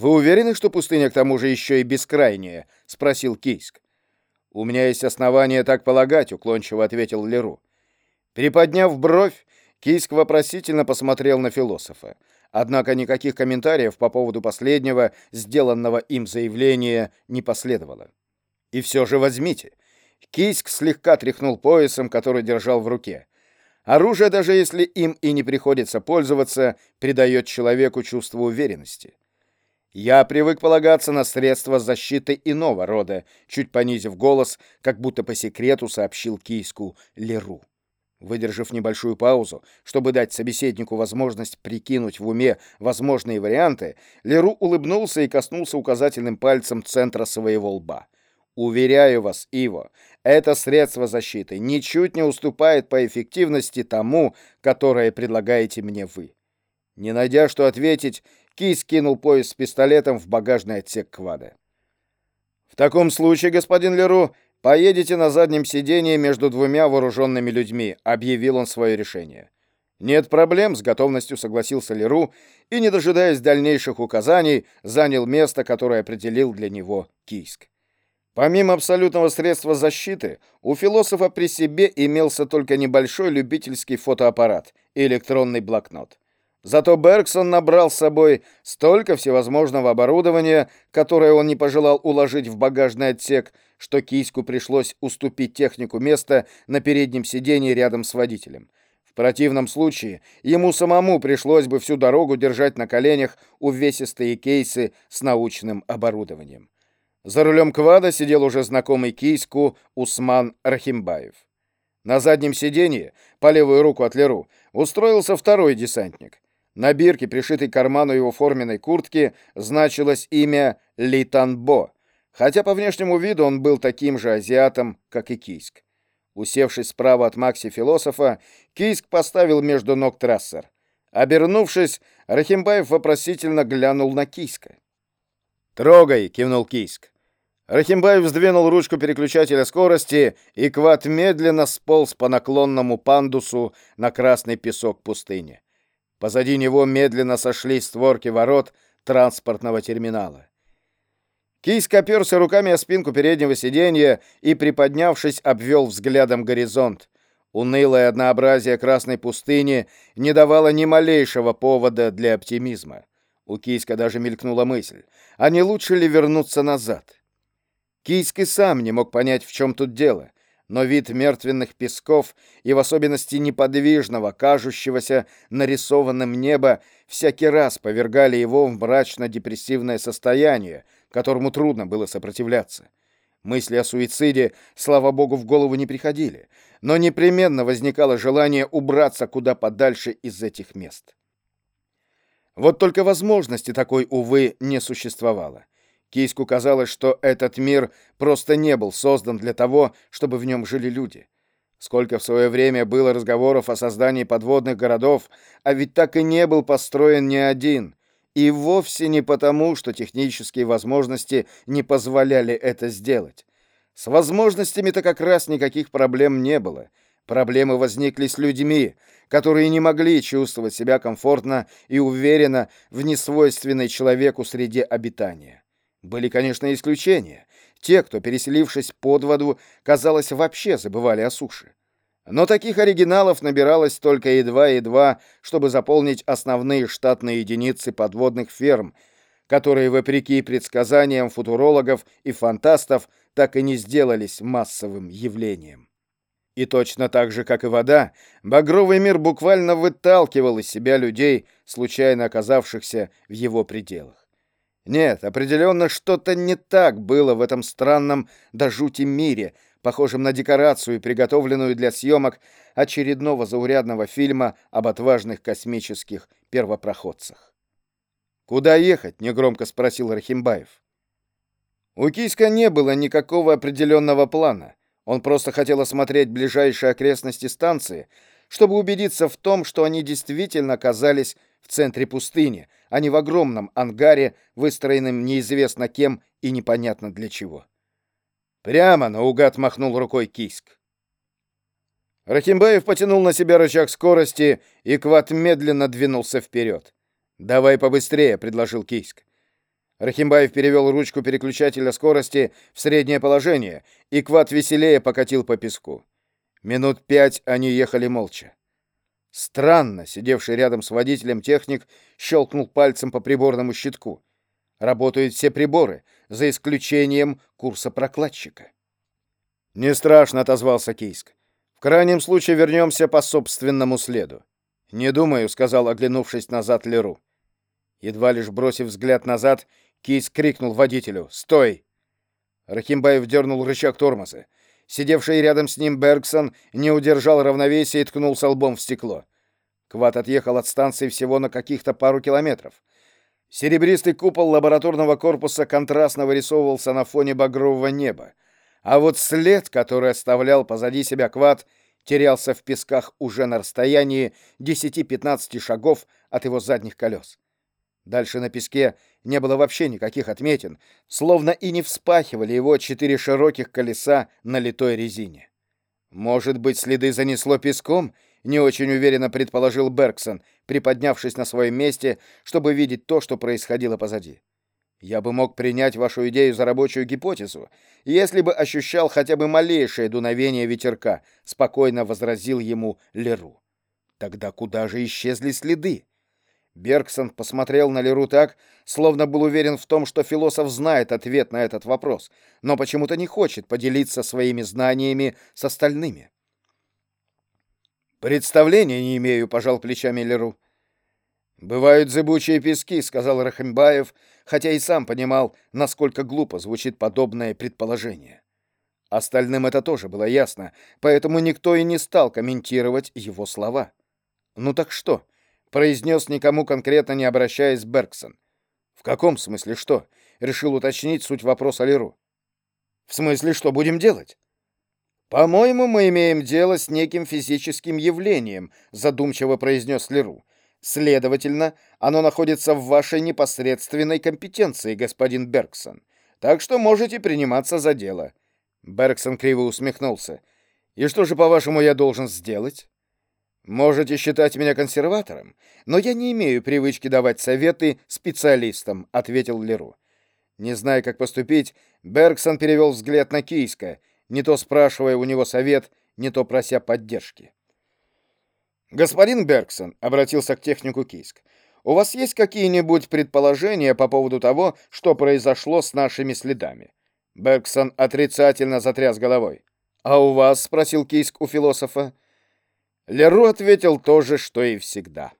«Вы уверены, что пустыня к тому же еще и бескрайняя?» — спросил Кийск. «У меня есть основания так полагать», — уклончиво ответил Леру. Приподняв бровь, Кийск вопросительно посмотрел на философа. Однако никаких комментариев по поводу последнего, сделанного им заявления, не последовало. «И все же возьмите». Кийск слегка тряхнул поясом, который держал в руке. Оружие, даже если им и не приходится пользоваться, придает человеку чувство уверенности. Я привык полагаться на средства защиты иного рода, чуть понизив голос, как будто по секрету сообщил Кийску Леру. Выдержав небольшую паузу, чтобы дать собеседнику возможность прикинуть в уме возможные варианты, Леру улыбнулся и коснулся указательным пальцем центра своего лба. Уверяю вас, Иво, это средство защиты ничуть не уступает по эффективности тому, которое предлагаете мне вы. Не найдя что ответить, Ки скинул пояс с пистолетом в багажный отсек квада. «В таком случае, господин Леру, поедете на заднем сидении между двумя вооруженными людьми», — объявил он свое решение. «Нет проблем», — с готовностью согласился Леру и, не дожидаясь дальнейших указаний, занял место, которое определил для него Кийск. Помимо абсолютного средства защиты, у философа при себе имелся только небольшой любительский фотоаппарат и электронный блокнот. Зато Бергсон набрал с собой столько всевозможного оборудования, которое он не пожелал уложить в багажный отсек, что Кийску пришлось уступить технику места на переднем сиденье рядом с водителем. В противном случае ему самому пришлось бы всю дорогу держать на коленях увесистые кейсы с научным оборудованием. За рулем квада сидел уже знакомый Кийску Усман Рахимбаев. На заднем сиденье, по левую руку от Леру, устроился второй десантник — на бирке, пришитой к карману его форменной куртки, значилось имя Литанбо, хотя по внешнему виду он был таким же азиатом, как и Кийск. Усевшись справа от Макси-философа, Кийск поставил между ног трассер. Обернувшись, Рахимбаев вопросительно глянул на Кийска. «Трогай!» — кивнул Кийск. Рахимбаев сдвинул ручку переключателя скорости, и квад медленно сполз по наклонному пандусу на красный песок пустыни. Позади него медленно сошли створки ворот транспортного терминала. Кий скоперся руками о спинку переднего сиденья и, приподнявшись, обвел взглядом горизонт. Унылое однообразие красной пустыни не давало ни малейшего повода для оптимизма. У Кийска даже мелькнула мысль, а не лучше ли вернуться назад? Кийск и сам не мог понять, в чем тут дело но вид мертвенных песков и в особенности неподвижного, кажущегося нарисованным неба всякий раз повергали его в мрачно-депрессивное состояние, которому трудно было сопротивляться. Мысли о суициде, слава богу, в голову не приходили, но непременно возникало желание убраться куда подальше из этих мест. Вот только возможности такой, увы, не существовало. Кийску казалось, что этот мир просто не был создан для того, чтобы в нем жили люди. Сколько в свое время было разговоров о создании подводных городов, а ведь так и не был построен ни один. И вовсе не потому, что технические возможности не позволяли это сделать. С возможностями-то как раз никаких проблем не было. Проблемы возникли с людьми, которые не могли чувствовать себя комфортно и уверенно в несвойственной человеку среде обитания. Были, конечно, исключения. Те, кто, переселившись под воду, казалось, вообще забывали о суше. Но таких оригиналов набиралось только едва-едва, чтобы заполнить основные штатные единицы подводных ферм, которые, вопреки предсказаниям футурологов и фантастов, так и не сделались массовым явлением. И точно так же, как и вода, багровый мир буквально выталкивал из себя людей, случайно оказавшихся в его пределах. Нет, определенно что-то не так было в этом странном до жути мире, похожем на декорацию, приготовленную для съемок очередного заурядного фильма об отважных космических первопроходцах. «Куда ехать?» — негромко спросил Рахимбаев. У Киска не было никакого определенного плана. Он просто хотел осмотреть ближайшие окрестности станции, чтобы убедиться в том, что они действительно оказались в центре пустыни, а не в огромном ангаре, выстроенном неизвестно кем и непонятно для чего. Прямо наугад махнул рукой Киск. Рахимбаев потянул на себя рычаг скорости, и Кват медленно двинулся вперед. «Давай побыстрее», — предложил Кийск. Рахимбаев перевел ручку переключателя скорости в среднее положение, и квад веселее покатил по песку. Минут пять они ехали молча. Странно, сидевший рядом с водителем техник щелкнул пальцем по приборному щитку. Работают все приборы, за исключением курса прокладчика. «Не страшно», — отозвался Кийск. «В крайнем случае вернемся по собственному следу». «Не думаю», — сказал, оглянувшись назад Леру. Едва лишь бросив взгляд назад, Кийск крикнул водителю «Стой!». Рахимбаев дернул рычаг тормоза. Сидевший рядом с ним Бергсон не удержал равновесия и ткнулся лбом в стекло. Кват отъехал от станции всего на каких-то пару километров. Серебристый купол лабораторного корпуса контрастно вырисовывался на фоне багрового неба, а вот след, который оставлял позади себя Кват, терялся в песках уже на расстоянии 10-15 шагов от его задних колес. Дальше на песке не было вообще никаких отметин, словно и не вспахивали его четыре широких колеса на литой резине. «Может быть, следы занесло песком?» — не очень уверенно предположил Бергсон, приподнявшись на своем месте, чтобы видеть то, что происходило позади. «Я бы мог принять вашу идею за рабочую гипотезу, если бы ощущал хотя бы малейшее дуновение ветерка», — спокойно возразил ему Леру. «Тогда куда же исчезли следы?» Бергсон посмотрел на Леру так, словно был уверен в том, что философ знает ответ на этот вопрос, но почему-то не хочет поделиться своими знаниями с остальными. «Представления не имею», — пожал плечами Леру. «Бывают зыбучие пески», — сказал Рахимбаев, хотя и сам понимал, насколько глупо звучит подобное предположение. Остальным это тоже было ясно, поэтому никто и не стал комментировать его слова. «Ну так что?» Произнес никому конкретно не обращаясь Бергсон. «В каком смысле что?» — решил уточнить суть вопроса Леру. «В смысле, что будем делать?» «По-моему, мы имеем дело с неким физическим явлением», — задумчиво произнес Леру. «Следовательно, оно находится в вашей непосредственной компетенции, господин Бергсон. Так что можете приниматься за дело». Бергсон криво усмехнулся. «И что же, по-вашему, я должен сделать?» Можете считать меня консерватором, но я не имею привычки давать советы специалистам, ответил Леру. Не зная, как поступить, Бергсон перевел взгляд на Кийска, не то спрашивая у него совет, не то прося поддержки. «Господин Бергсон», — обратился к технику Кийск, — «у вас есть какие-нибудь предположения по поводу того, что произошло с нашими следами?» Бергсон отрицательно затряс головой. «А у вас?» — спросил Кийск у философа. Леру ответил то же, что и всегда.